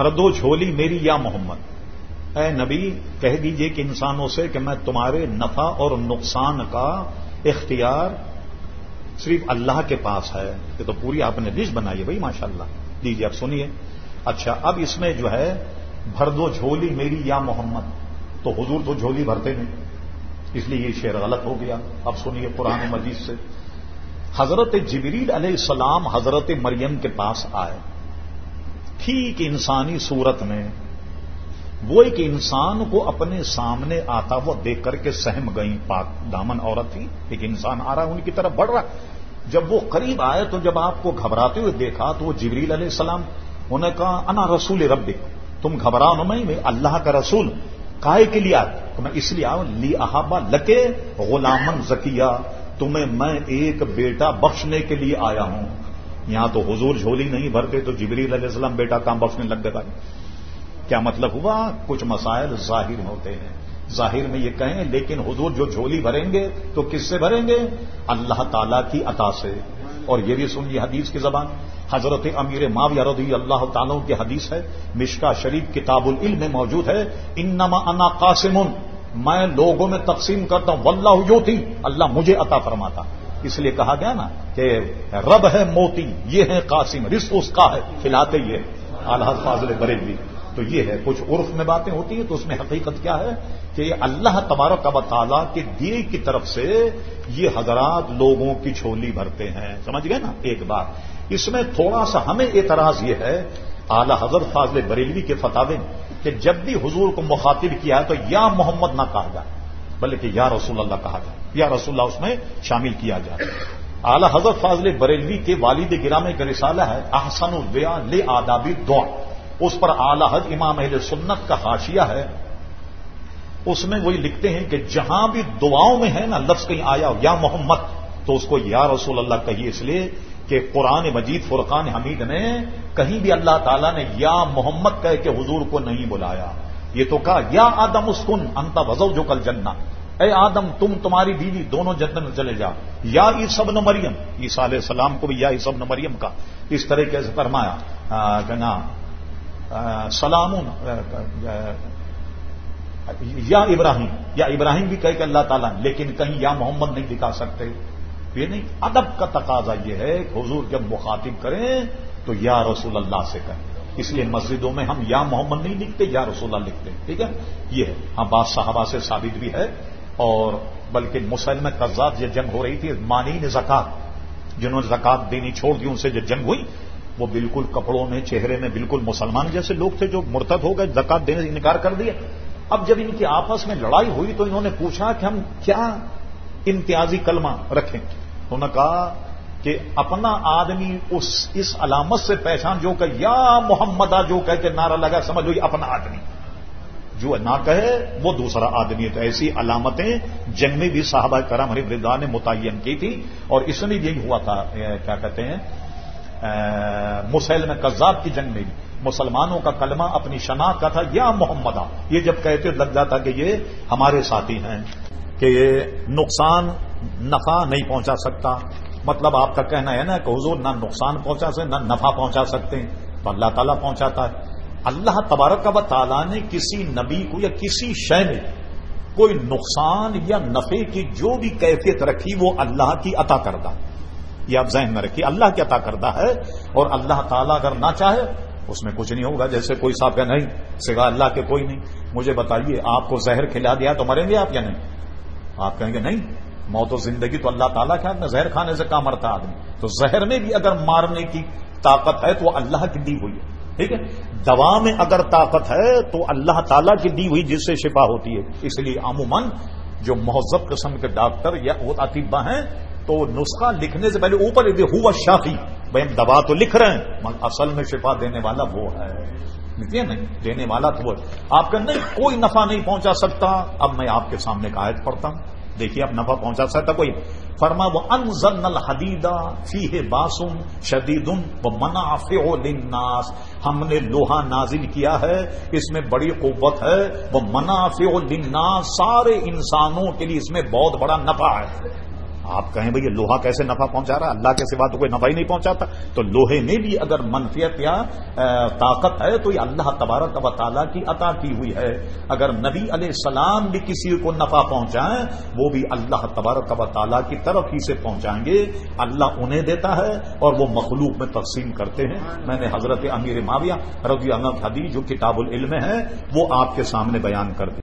بھر دو جھولی میری یا محمد؟ اے نبی، کہہ دیجیے کہ انسانوں سے کہ میں تمہارے نفع اور نقصان کا اختیار صرف اللہ کے پاس ہے۔ یہ تو پوری آپ نے ڈش بنائی ہے بھائی ماشاء اللہ دیجیے اب سنیے۔ اچھا اب اس میں جو ہے بھر دو جھولی میری یا محمد؟ تو حضور تو جھولی بھرتے نہیں، اس لیے یہ شعر غلط ہو گیا۔ اب سنیے قرآن مجید سے۔ حضرت جبریل علیہ السلام حضرت مریم کے پاس آئے۔ ٹھیک انسانی صورت میں وہ ایک انسان کو اپنے سامنے آتا وہ دیکھ کر کے سہم گئی پاک دامن عورت تھی، ایک انسان آ رہا ہے، ان کی طرف بڑھ رہا۔ جب وہ قریب آئے تو جب آپ کو گھبراتے ہوئے دیکھا تو وہ جبریل علیہ السلام، انہوں نے کہا، انا رسول رب تم گھبراؤ میں اللہ کا رسول۔ کائے کے لیے آئے تو میں اس لیے آؤں لی احابا لکے غلامن زکیہ۔ تمہیں میں ایک بیٹا بخشنے کے لیے آیا ہوں۔ یہاں تو حضور جھولی نہیں بھرتے تو جبریل علیہ السلام بیٹا کام بخشنے لگ گئے کیا مطلب ہوا؟ کچھ مسائل ظاہر ہوتے ہیں۔ ظاہر میں یہ کہیں، لیکن حضور جو جھولی بھریں گے تو کس سے بھریں گے؟ اللہ تعالی کی عطا سے۔ اور یہ بھی سنیے حدیث کی زبان۔ حضرت امیر معاویہ رضی اللہ تعالیٰ کی حدیث ہے۔ مشکا شریف کتاب العلم میں موجود ہے۔ انما انا قاسم، میں لوگوں میں تقسیم کرتا ہوں۔ واللہ جو اللہ مجھے عطا فرماتا۔ اس لیے کہا گیا نا کہ رب ہے موتی، یہ ہے قاسم رس اس کا ہے کھلاتے یہ۔ الحد فاضل بریلوی۔ تو یہ ہے، کچھ عرف میں باتیں ہوتی ہیں تو اس میں حقیقت کیا ہے کہ اللہ تبارک و تعالیٰ کے دیے کی طرف سے یہ حضرات لوگوں کی چھولی بھرتے ہیں۔ سمجھ گئے نا؟ ایک بات۔ اس میں تھوڑا سا ہمیں اعتراض یہ ہے، اعلی حضرت فاضل بریلوی کے فتح کہ جب بھی حضور کو مخاطب کیا ہے تو یا محمد نہ کہا جائے، بلکہ یا رسول اللہ کہا جائے۔ یا رسول اللہ اس میں شامل کیا جائے۔ اعلی حضرت فاضل بریلوی کے والد گرامے کا رسالہ ہے، احسن البیا لے آدابی دعا۔ اس پر اعلی حد امام اہل سنت کا حاشیہ ہے۔ اس میں وہی لکھتے ہیں کہ جہاں بھی دعاؤں میں ہے نا، لفظ کہیں آیا یا محمد، تو اس کو یا رسول اللہ کہیے اس لیے کہ قرآن مجید فرقان حمید نے کہیں بھی اللہ تعالیٰ نے یا محمد کہہ کے حضور کو نہیں بلایا۔ یہ تو کہا، یا آدم اسکن، انتا وزو جو کل جننا اے آدم، تم تمہاری بیوی دونوں جنت میں چلے جا یا سب ن مریم، عیسیٰ علیہ السلام کو بھی یا سب ن مریم کا۔ اس طریقے سے فرمایا۔ کہنا سلام یا ابراہیم۔ یا ابراہیم بھی کہے کہ اللہ تعالیٰ لیکن کہیں یا محمد نہیں دکھا سکتے۔ یہ نہیں، ادب کا تقاضا یہ ہے کہ حضور جب مخاطب کریں تو یا رسول اللہ سے کہیں۔ اس لیے مسجدوں میں ہم یا محمد نہیں لکھتے یا رسول اللہ لکھتے۔ ٹھیک ہے؟ یہ ہے۔ ہاں بات صحابہ سے ثابت بھی ہے۔ اور بلکہ مسلم قزاد یہ جنگ ہو رہی تھی مانین زکات، جنہوں نے زکات دینی چھوڑ دی، ان سے جو جنگ ہوئی، وہ بالکل کپڑوں میں، چہرے میں بالکل مسلمان جیسے لوگ تھے جو مرتد ہو گئے، زکات دینے سے انکار کر دیا۔ اب جب ان کی آپس میں لڑائی ہوئی تو انہوں نے پوچھا کہ ہم کیا امتیازی کلمہ رکھیں۔ انہوں نے کہا کہ اپنا آدمی اس اس علامت سے پہچان جو کہ یا محمدہ جو کہہ کے نعرہ لگا، سمجھ لو یہ اپنا آدمی۔ جو نہ کہے، وہ دوسرا آدمی ہے۔ تو ایسی علامتیں جنگ میں بھی صحابہ کرم ہری بردا نے متعین کی تھی۔ اور اس میں یہی ہوا تھا کیا کہتے ہیں مسلم قذاب کی جنگ میں بھی۔ مسلمانوں کا کلمہ اپنی شناخت کا تھا، یا محمدہ۔ یہ جب کہتے لگ جاتا کہ یہ ہمارے ساتھی ہیں، کہ یہ نقصان نفع نہیں پہنچا سکتا۔ مطلب آپ کا کہنا ہے نا کہ حضور نہ نقصان پہنچا سکتے، نہ نفع پہنچا سکتے۔ ہیں تو اللہ تعالیٰ پہنچاتا ہے۔ اللہ تبارک و تعالیٰ نے کسی نبی کو یا کسی شے میں کوئی نقصان یا نفے کی جو بھی کیفیت رکھی وہ اللہ کی عطا کردہ۔ یہ آپ ذہن میں رکھیے، اللہ کی عطا کردہ ہے اور اللہ تعالیٰ اگر نہ چاہے اس میں کچھ نہیں ہوگا، جیسے کوئی صاحب کا نہیں، سگا اللہ کے کوئی نہیں۔ مجھے بتائیے، آپ کو زہر کھلا دیا تو مریں گے آپ یا نہیں؟ آپ کہیں گے نہیں، موت و زندگی تو اللہ تعالیٰ کے میں، زہر کھانے سے کہاں مرتا آدمی؟ تو زہر میں بھی اگر مارنے کی طاقت ہے تو وہ اللہ کی دی ہوئی ہے۔ ٹھیک ہے؟ دوا میں اگر طاقت ہے تو اللہ تعالیٰ کی دی ہوئی جس سے شفا ہوتی ہے۔ اس لیے عموماً جو مہذب قسم کے ڈاکٹر یا وہ اطیبہ ہیں، تو نسخہ لکھنے سے پہلے اوپر ہوا شافی بھائی، ہم دوا تو لکھ رہے ہیں اصل میں شفا دینے والا وہ ہے۔ نہیں دینے والا تو وہ آپ کا نہیں کوئی نفع نہیں پہنچا سکتا۔ اب میں آپ کے سامنے کا آیت پڑھتا ہوں۔ دیکھیے اب نفع پہنچا سکتا کوئی فرما وہ انزل الحدیدہ فی ہے باسم شدید و منافع للناس۔ ہم نے لوہا نازل کیا ہے، اس میں بڑی قوت ہے۔ وہ منافع للناس، سارے انسانوں کے لیے اس میں بہت بڑا نفع ہے۔ آپ کہیں بھائی لوہا کیسے نفع پہنچا رہا اللہ کے سوا تو کوئی نفع ہی نہیں پہنچاتا۔ تو لوہے میں بھی اگر منفیت یا طاقت ہے تو یہ اللہ تبارک و تعالیٰ کی عطا کی ہوئی ہے۔ اگر نبی علیہ السلام بھی کسی کو نفع پہنچائیں، وہ بھی اللہ تبارک و تعالیٰ کی طرف ہی سے پہنچائیں گے۔ اللہ انہیں دیتا ہے اور وہ مخلوق میں تقسیم کرتے ہیں۔ میں نے حضرت امیر معاویہ رضی اللہ حدیث جو کتاب العلم ہے، وہ آپ کے سامنے بیان کر دی۔